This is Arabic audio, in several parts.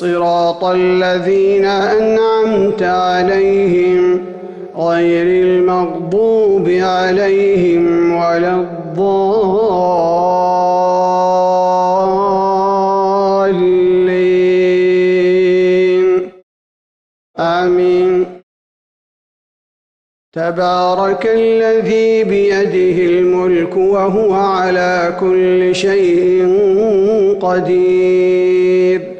صراط الذين أنعمت عليهم غير المغضوب عليهم ولا الضالين. آمين. تبارك الذي بيده الملك وهو على كل شيء قدير.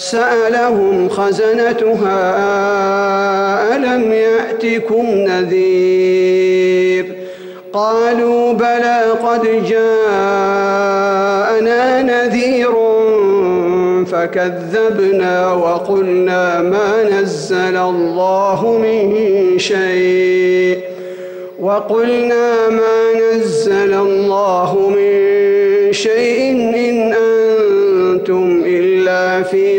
سألهم خزنتها ألم يأتكم نذير؟ قالوا بلى قد جاءنا نذير فكذبنا وقلنا ما نزل الله من شيء وقلنا ما نزل الله من شيء إن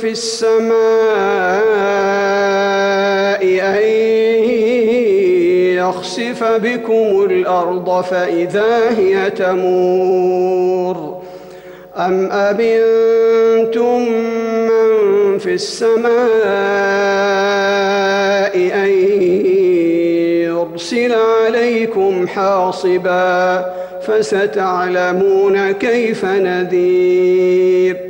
في السماء أن يخسف بكم الأرض فإذا هي تمور أم أمنتم من في السماء أن يرسل عليكم حاصبا فستعلمون كيف نذير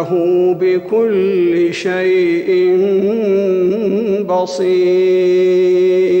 إنه بكل شيء بصير.